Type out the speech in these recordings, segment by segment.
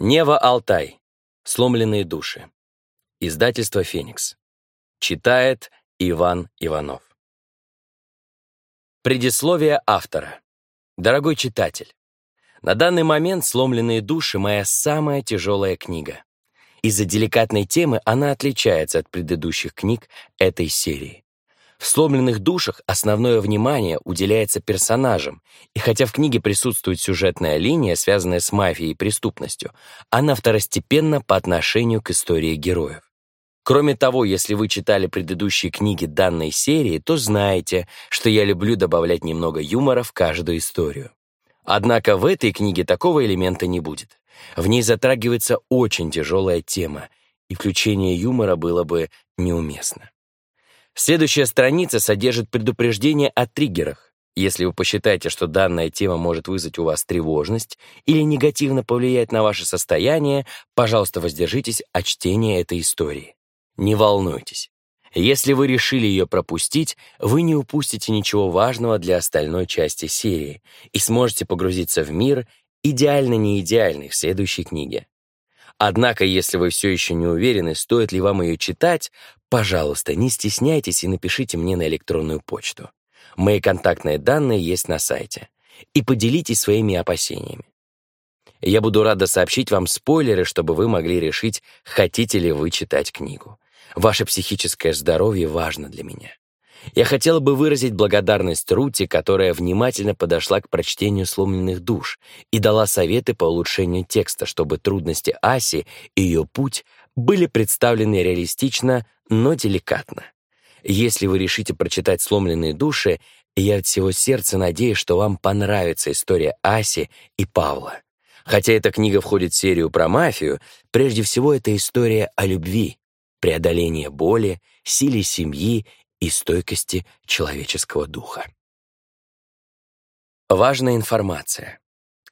Нева Алтай. Сломленные души. Издательство «Феникс». Читает Иван Иванов. Предисловие автора. Дорогой читатель, на данный момент «Сломленные души» — моя самая тяжелая книга. Из-за деликатной темы она отличается от предыдущих книг этой серии. В «Сломленных душах» основное внимание уделяется персонажам, и хотя в книге присутствует сюжетная линия, связанная с мафией и преступностью, она второстепенна по отношению к истории героев. Кроме того, если вы читали предыдущие книги данной серии, то знаете, что я люблю добавлять немного юмора в каждую историю. Однако в этой книге такого элемента не будет. В ней затрагивается очень тяжелая тема, и включение юмора было бы неуместно. Следующая страница содержит предупреждение о триггерах. Если вы посчитаете, что данная тема может вызвать у вас тревожность или негативно повлиять на ваше состояние, пожалуйста, воздержитесь от чтения этой истории. Не волнуйтесь. Если вы решили ее пропустить, вы не упустите ничего важного для остальной части серии и сможете погрузиться в мир, идеально не идеальный в следующей книге. Однако, если вы все еще не уверены, стоит ли вам ее читать, пожалуйста, не стесняйтесь и напишите мне на электронную почту. Мои контактные данные есть на сайте. И поделитесь своими опасениями. Я буду рада сообщить вам спойлеры, чтобы вы могли решить, хотите ли вы читать книгу. Ваше психическое здоровье важно для меня. Я хотела бы выразить благодарность Рути, которая внимательно подошла к прочтению «Сломленных душ» и дала советы по улучшению текста, чтобы трудности Аси и ее путь были представлены реалистично, но деликатно. Если вы решите прочитать «Сломленные души», я от всего сердца надеюсь, что вам понравится история Аси и Павла. Хотя эта книга входит в серию про мафию, прежде всего это история о любви, преодолении боли, силе семьи и стойкости человеческого духа. Важная информация.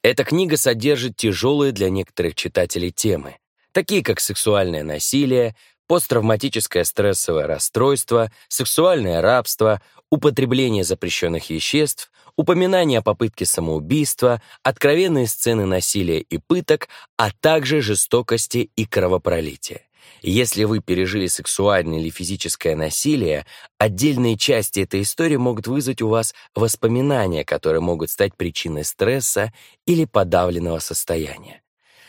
Эта книга содержит тяжелые для некоторых читателей темы, такие как сексуальное насилие, посттравматическое стрессовое расстройство, сексуальное рабство, употребление запрещенных веществ, упоминание о попытке самоубийства, откровенные сцены насилия и пыток, а также жестокости и кровопролития. Если вы пережили сексуальное или физическое насилие, отдельные части этой истории могут вызвать у вас воспоминания, которые могут стать причиной стресса или подавленного состояния.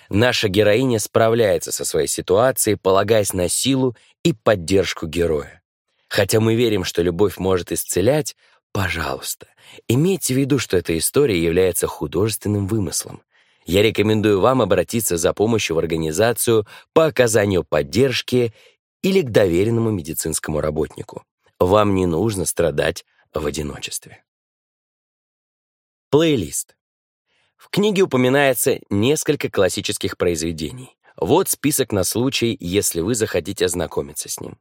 Наша героиня справляется со своей ситуацией, полагаясь на силу и поддержку героя. Хотя мы верим, что любовь может исцелять, пожалуйста, имейте в виду, что эта история является художественным вымыслом я рекомендую вам обратиться за помощью в организацию по оказанию поддержки или к доверенному медицинскому работнику. Вам не нужно страдать в одиночестве. Плейлист. В книге упоминается несколько классических произведений. Вот список на случай, если вы захотите ознакомиться с ним.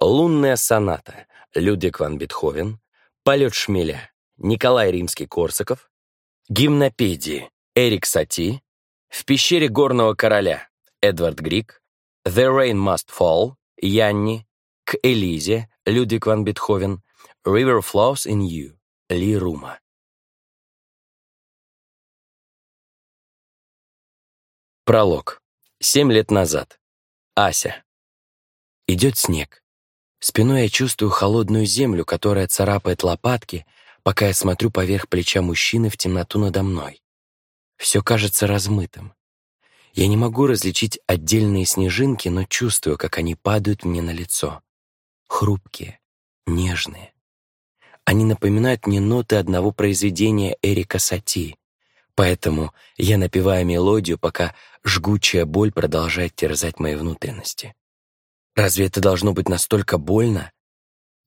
«Лунная соната» Людвиг ван Бетховен, «Полет шмеля» Николай Римский-Корсаков, «Гимнопедии» Эрик Сати, «В пещере горного короля» Эдвард Грик, «The Rain Must Fall» Янни, «К Элизе» Людвиг ван Бетховен, «River Flows in You» Ли Рума. Пролог. Семь лет назад. Ася. Идет снег. Спиной я чувствую холодную землю, которая царапает лопатки, пока я смотрю поверх плеча мужчины в темноту надо мной. Все кажется размытым. Я не могу различить отдельные снежинки, но чувствую, как они падают мне на лицо. Хрупкие, нежные. Они напоминают мне ноты одного произведения Эрика Сати. Поэтому я напеваю мелодию, пока жгучая боль продолжает терзать мои внутренности. Разве это должно быть настолько больно?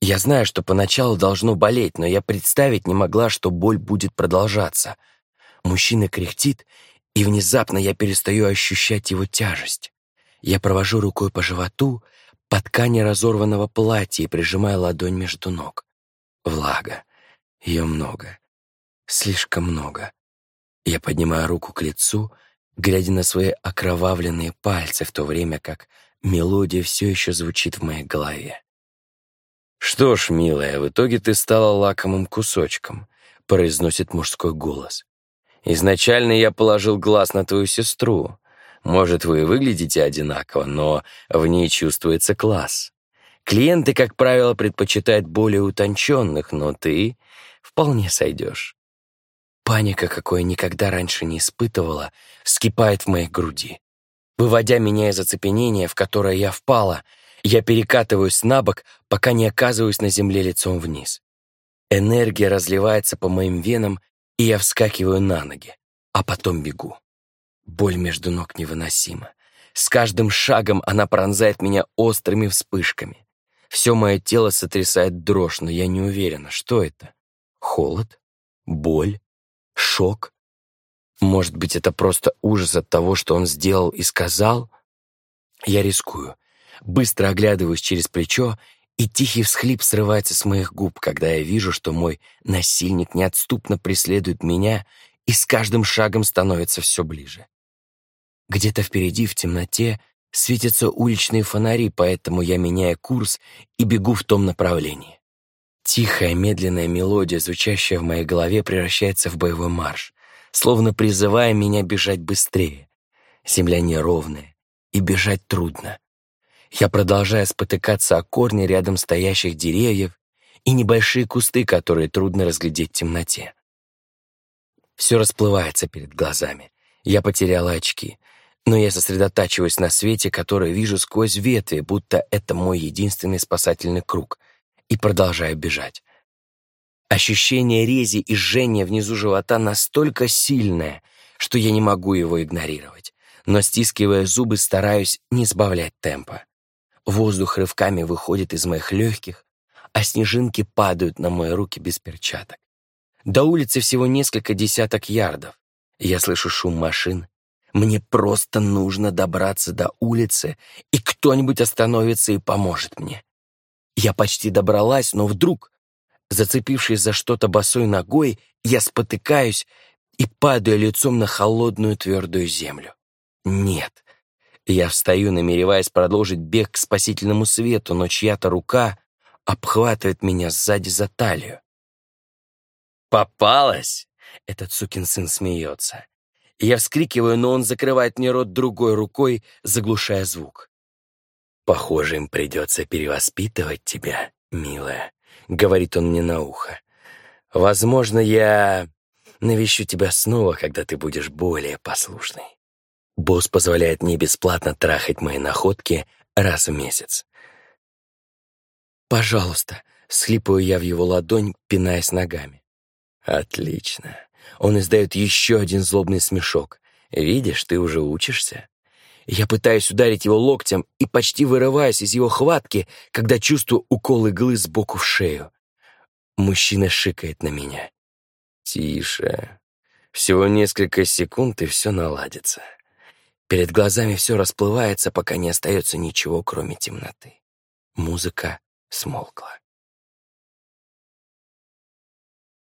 Я знаю, что поначалу должно болеть, но я представить не могла, что боль будет продолжаться — Мужчина кряхтит, и внезапно я перестаю ощущать его тяжесть. Я провожу рукой по животу, по ткани разорванного платья и прижимаю ладонь между ног. Влага. Ее много. Слишком много. Я поднимаю руку к лицу, глядя на свои окровавленные пальцы, в то время как мелодия все еще звучит в моей голове. «Что ж, милая, в итоге ты стала лакомым кусочком», — произносит мужской голос. Изначально я положил глаз на твою сестру, Может, вы выглядите одинаково, но в ней чувствуется класс. Клиенты, как правило, предпочитают более утонченных, но ты вполне сойдешь. Паника, какой никогда раньше не испытывала, вскипает в моей груди. Выводя меня из оцепенения, в которое я впала, я перекатываюсь на бок, пока не оказываюсь на земле лицом вниз. Энергия разливается по моим венам, и я вскакиваю на ноги, а потом бегу. Боль между ног невыносима. С каждым шагом она пронзает меня острыми вспышками. Все мое тело сотрясает дрожь, но я не уверена, что это. Холод? Боль? Шок? Может быть, это просто ужас от того, что он сделал и сказал? Я рискую. Быстро оглядываюсь через плечо, и тихий всхлип срывается с моих губ, когда я вижу, что мой насильник неотступно преследует меня и с каждым шагом становится все ближе. Где-то впереди, в темноте, светятся уличные фонари, поэтому я меняю курс и бегу в том направлении. Тихая, медленная мелодия, звучащая в моей голове, превращается в боевой марш словно призывая меня бежать быстрее. Земля неровная, и бежать трудно. Я продолжаю спотыкаться о корни рядом стоящих деревьев и небольшие кусты, которые трудно разглядеть в темноте. Все расплывается перед глазами. Я потеряла очки, но я сосредотачиваюсь на свете, который вижу сквозь ветви, будто это мой единственный спасательный круг, и продолжаю бежать. Ощущение рези и жжения внизу живота настолько сильное, что я не могу его игнорировать, но, стискивая зубы, стараюсь не сбавлять темпа. Воздух рывками выходит из моих легких, а снежинки падают на мои руки без перчаток. До улицы всего несколько десяток ярдов. Я слышу шум машин. Мне просто нужно добраться до улицы, и кто-нибудь остановится и поможет мне. Я почти добралась, но вдруг Зацепившись за что-то босой ногой, я спотыкаюсь и падаю лицом на холодную твердую землю. Нет. Я встаю, намереваясь продолжить бег к спасительному свету, но чья-то рука обхватывает меня сзади за талию. «Попалась!» — этот сукин сын смеется. Я вскрикиваю, но он закрывает мне рот другой рукой, заглушая звук. «Похоже, им придется перевоспитывать тебя, милая», говорит он мне на ухо. Возможно, я навещу тебя снова, когда ты будешь более послушный. Босс позволяет мне бесплатно трахать мои находки раз в месяц. «Пожалуйста», — схлипываю я в его ладонь, пинаясь ногами. «Отлично». Он издает еще один злобный смешок. «Видишь, ты уже учишься». Я пытаюсь ударить его локтем и почти вырываюсь из его хватки, когда чувствую укол иглы сбоку в шею. Мужчина шикает на меня. «Тише. Всего несколько секунд, и все наладится». Перед глазами все расплывается, пока не остается ничего, кроме темноты. Музыка смолкла.